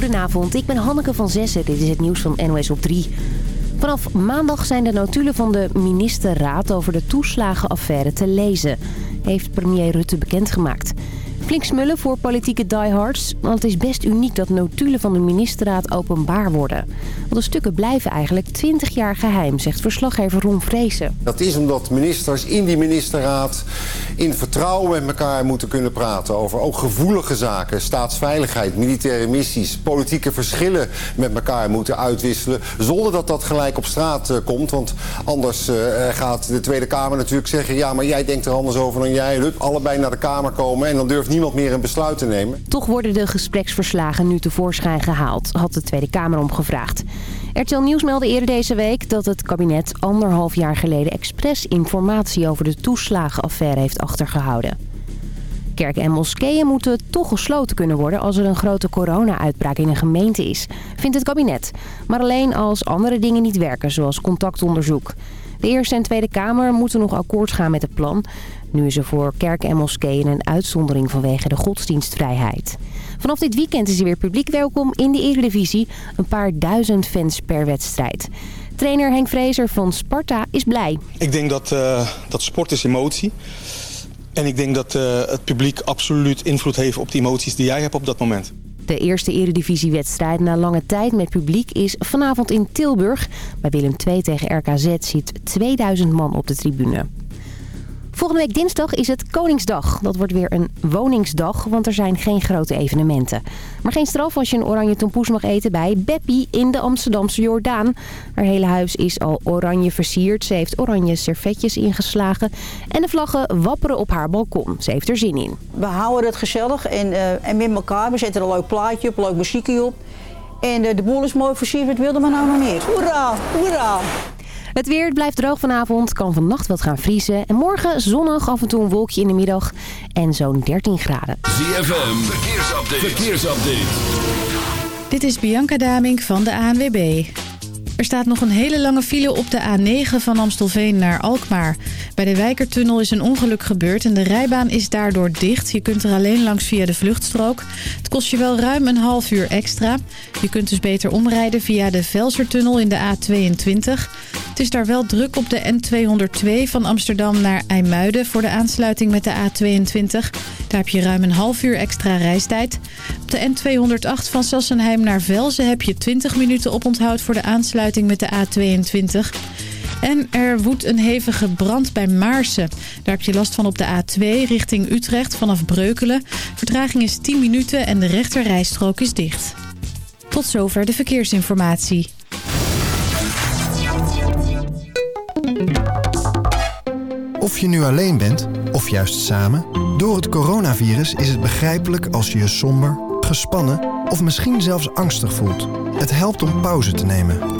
Goedenavond, ik ben Hanneke van Zessen. Dit is het nieuws van NOS op 3. Vanaf maandag zijn de notulen van de ministerraad over de toeslagenaffaire te lezen, heeft premier Rutte bekendgemaakt. Flink smullen voor politieke diehards, want het is best uniek dat notulen van de ministerraad openbaar worden. Want de stukken blijven eigenlijk 20 jaar geheim, zegt verslaggever Ron Vrezen. Dat is omdat ministers in die ministerraad in vertrouwen met elkaar moeten kunnen praten over ook gevoelige zaken, staatsveiligheid, militaire missies, politieke verschillen met elkaar moeten uitwisselen, zonder dat dat gelijk op straat uh, komt. Want anders uh, gaat de Tweede Kamer natuurlijk zeggen, ja maar jij denkt er anders over dan jij. Hup, allebei naar de Kamer komen en dan durft niemand meer een besluit te nemen. Toch worden de gespreksverslagen nu tevoorschijn gehaald, had de Tweede Kamer om gevraagd. RTL Nieuws meldde eerder deze week dat het kabinet anderhalf jaar geleden expres informatie over de toeslagenaffaire heeft achtergehouden. Kerken en moskeeën moeten toch gesloten kunnen worden als er een grote corona-uitbraak in een gemeente is, vindt het kabinet. Maar alleen als andere dingen niet werken, zoals contactonderzoek. De Eerste en Tweede Kamer moeten nog akkoord gaan met het plan. Nu is er voor kerken en moskeeën een uitzondering vanwege de godsdienstvrijheid. Vanaf dit weekend is er weer publiek welkom in de Eredivisie. Een paar duizend fans per wedstrijd. Trainer Henk Vrezer van Sparta is blij. Ik denk dat, uh, dat sport is emotie. En ik denk dat uh, het publiek absoluut invloed heeft op de emoties die jij hebt op dat moment. De eerste eredivisiewedstrijd na lange tijd met publiek is vanavond in Tilburg. Bij Willem II tegen RKZ zit 2000 man op de tribune. Volgende week dinsdag is het Koningsdag. Dat wordt weer een woningsdag, want er zijn geen grote evenementen. Maar geen straf als je een oranje tompoes mag eten bij Beppie in de Amsterdamse Jordaan. Haar hele huis is al oranje versierd. Ze heeft oranje servetjes ingeslagen. En de vlaggen wapperen op haar balkon. Ze heeft er zin in. We houden het gezellig en, uh, en met elkaar. We zetten een leuk plaatje op, leuk muziekje op. En uh, de boel is mooi versierd. Wat wilde maar nou nog meer? Hoera, hoera! Het weer blijft droog vanavond, kan vannacht wat gaan vriezen. En morgen zonnig, af en toe een wolkje in de middag en zo'n 13 graden. ZFM, verkeersupdate. verkeersupdate. Dit is Bianca Damink van de ANWB. Er staat nog een hele lange file op de A9 van Amstelveen naar Alkmaar. Bij de Wijkertunnel is een ongeluk gebeurd en de rijbaan is daardoor dicht. Je kunt er alleen langs via de vluchtstrook. Het kost je wel ruim een half uur extra. Je kunt dus beter omrijden via de Velsertunnel in de A22. Het is daar wel druk op de N202 van Amsterdam naar IJmuiden voor de aansluiting met de A22. Daar heb je ruim een half uur extra reistijd. Op de N208 van Sassenheim naar Velzen heb je 20 minuten oponthoud voor de aansluiting met de A22. En er woedt een hevige brand bij Maarsen. Daar heb je last van op de A2 richting Utrecht vanaf Breukelen. Vertraging is 10 minuten en de rechterrijstrook is dicht. Tot zover de verkeersinformatie. Of je nu alleen bent, of juist samen... door het coronavirus is het begrijpelijk als je je somber, gespannen... of misschien zelfs angstig voelt. Het helpt om pauze te nemen.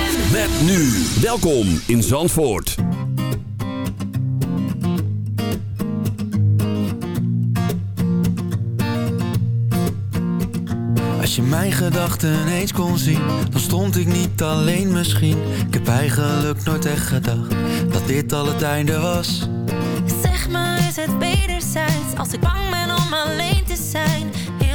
Met nu. Welkom in Zandvoort. Als je mijn gedachten eens kon zien, dan stond ik niet alleen misschien. Ik heb eigenlijk nooit echt gedacht dat dit al het einde was. Zeg maar, is het beter zijn als ik bang ben om alleen te zijn?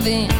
driving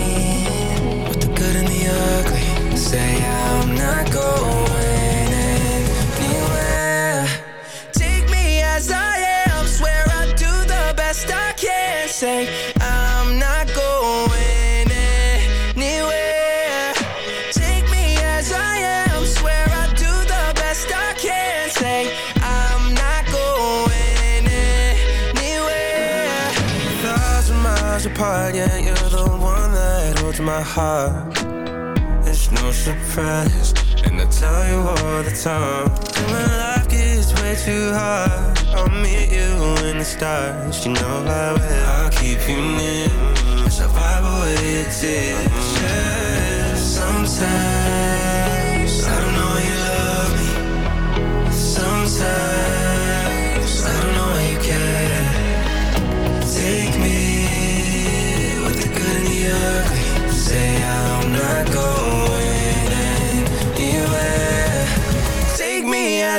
good and the ugly. Say I'm not going anywhere. Take me as I am. Swear I do the best I can. Say I'm not going anywhere. Take me as I am. Swear I do the best I can. Say I'm not going anywhere. A thousand miles apart, yeah, you're the one that holds my heart friends And I tell you all the time When life gets way too hard. I'll meet you in the stars You know I will. I'll keep you near Survive away your tears yeah, Sometimes I don't know you love me. Sometimes I don't know you care. Take me With the good and the ugly. Say I'm not going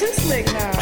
too slick now.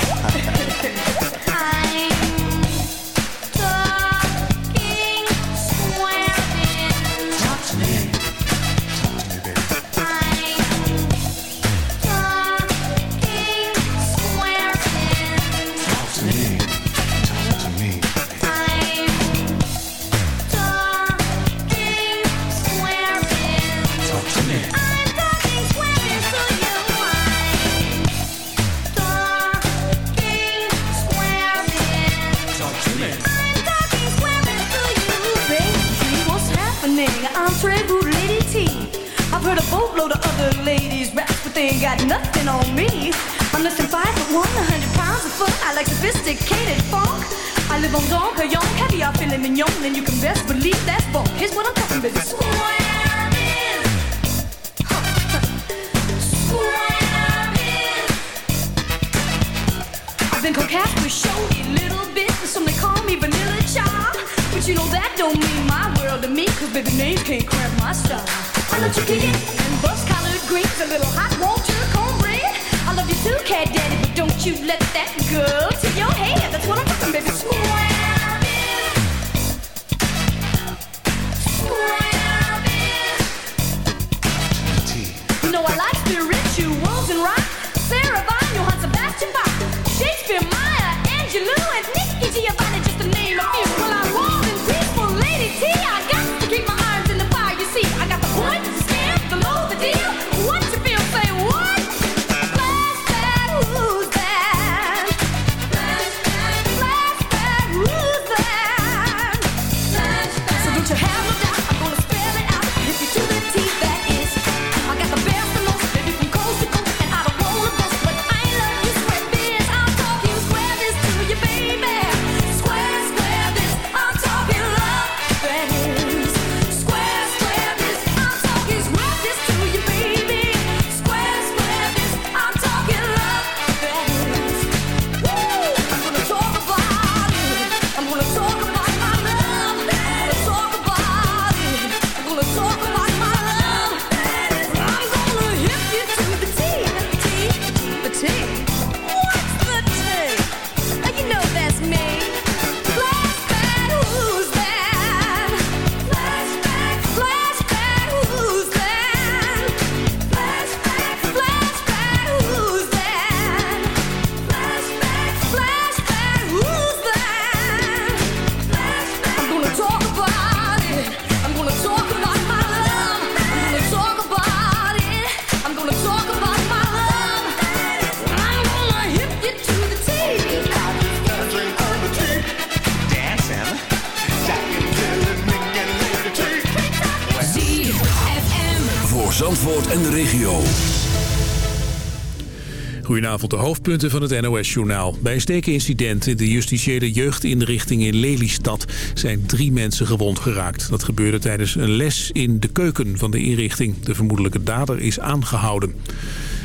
de hoofdpunten van het NOS-journaal. Bij een stekenincident in de justitiële jeugdinrichting in Lelystad... zijn drie mensen gewond geraakt. Dat gebeurde tijdens een les in de keuken van de inrichting. De vermoedelijke dader is aangehouden.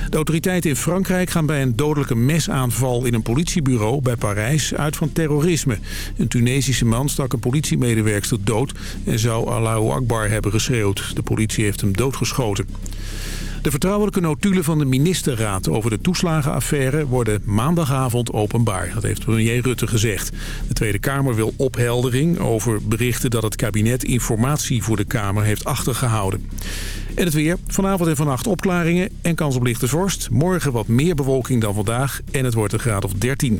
De autoriteiten in Frankrijk gaan bij een dodelijke mesaanval in een politiebureau bij Parijs uit van terrorisme. Een Tunesische man stak een politiemedewerkster dood en zou Allahu Akbar hebben geschreeuwd. De politie heeft hem doodgeschoten. De vertrouwelijke notulen van de ministerraad over de toeslagenaffaire worden maandagavond openbaar. Dat heeft premier Rutte gezegd. De Tweede Kamer wil opheldering over berichten dat het kabinet informatie voor de Kamer heeft achtergehouden. En het weer. Vanavond en vannacht opklaringen en kans op lichte vorst. Morgen wat meer bewolking dan vandaag en het wordt een graad of 13.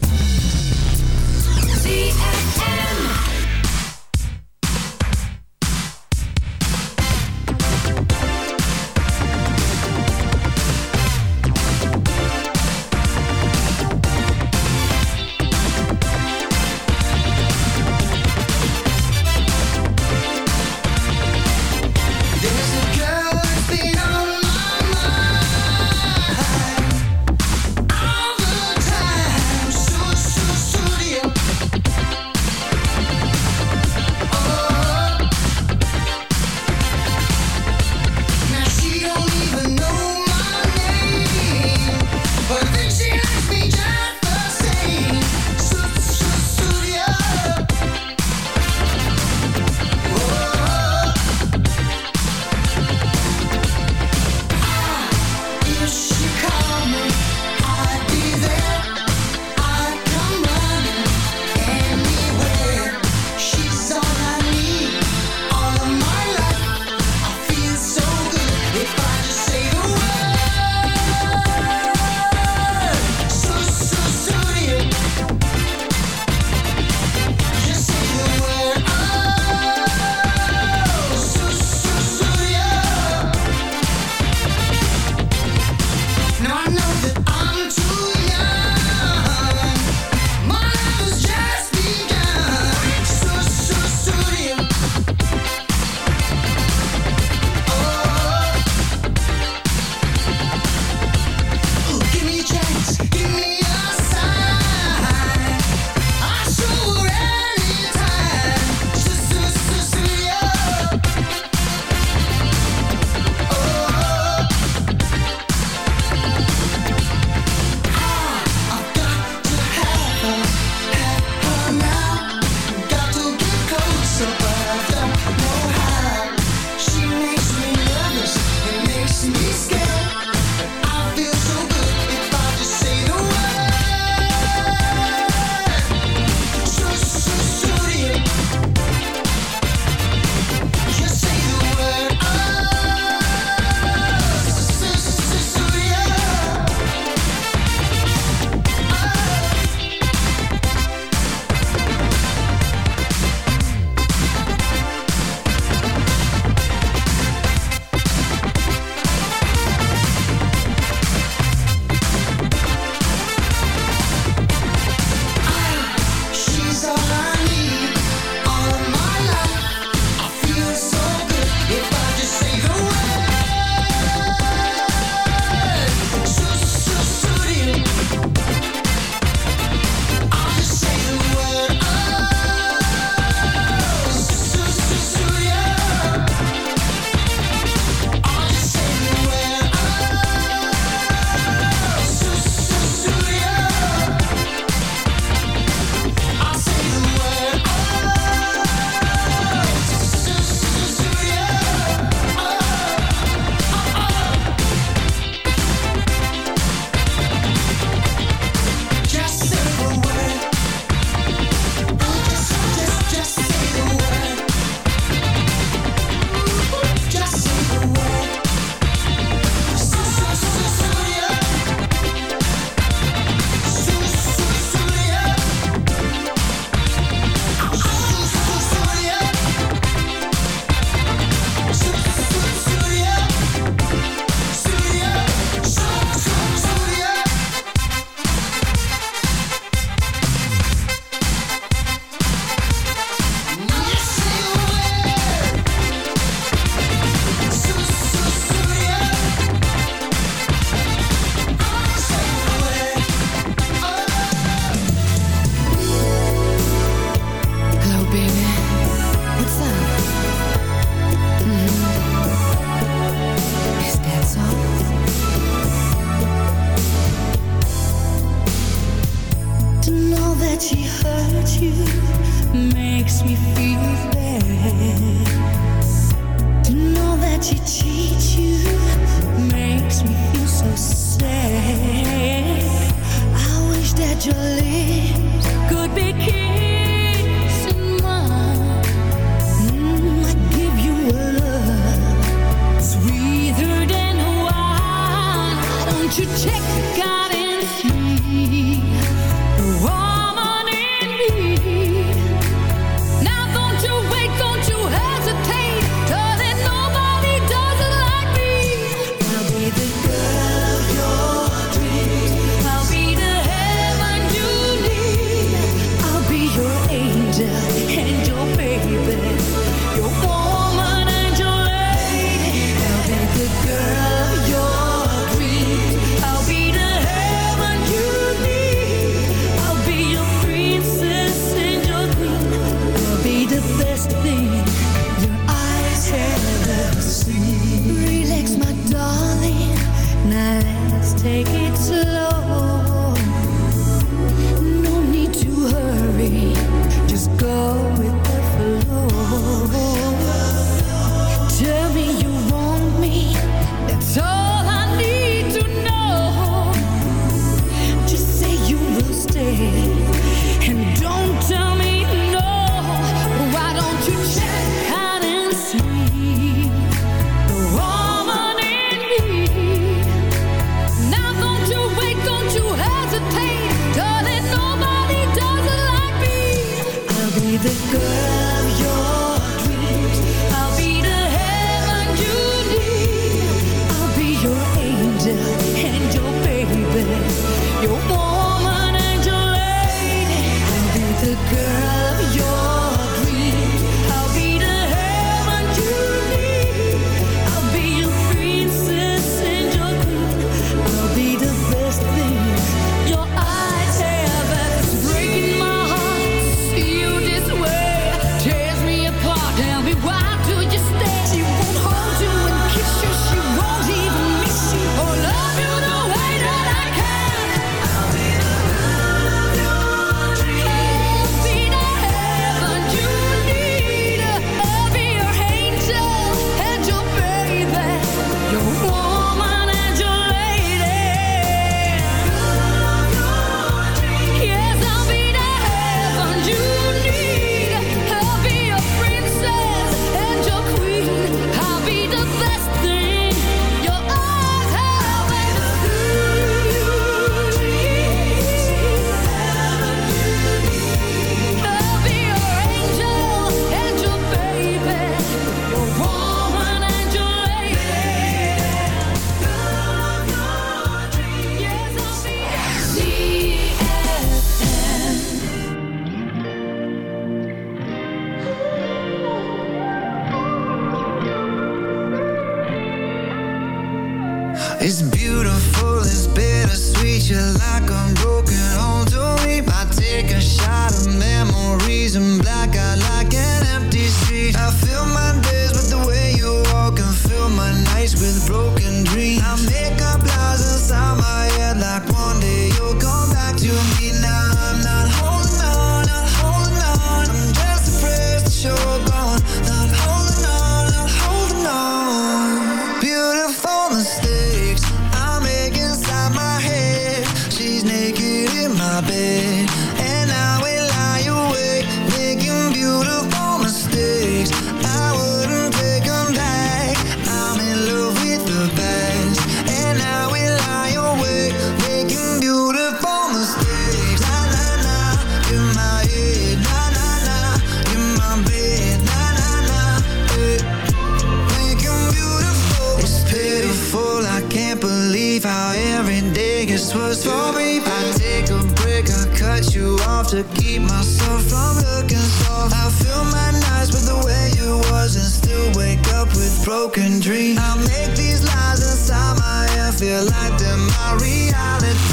just for me. I take a break, I cut you off To keep myself from looking soft. I fill my nights with the way you was And still wake up with broken dreams. I make these lies inside my head Feel like they're my reality.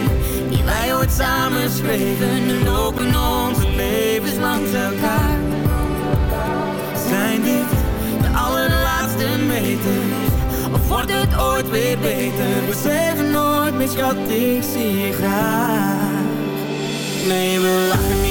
Die wij ooit samen schreven, nu lopen onze levens langs elkaar. Zijn dit de allerlaatste meters? Of wordt het ooit weer beter? We zeggen nooit meer schat, ik zie je graag Nee, we lachen niet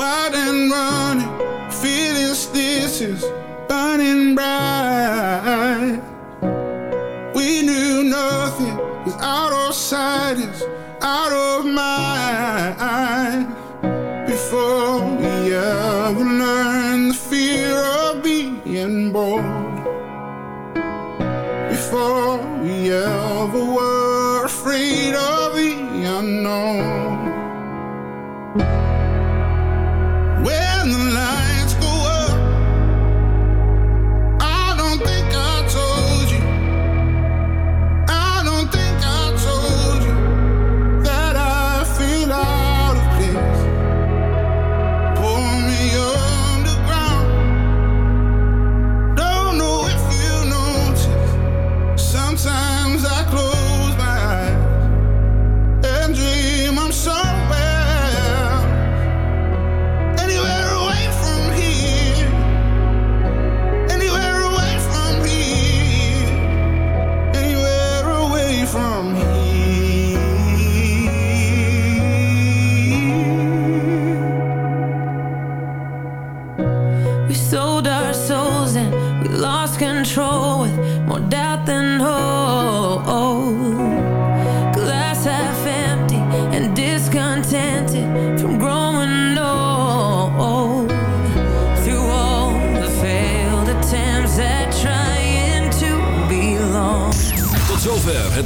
Wild and running, feeling this is burning bright. We knew nothing was out of sight, is out of mind.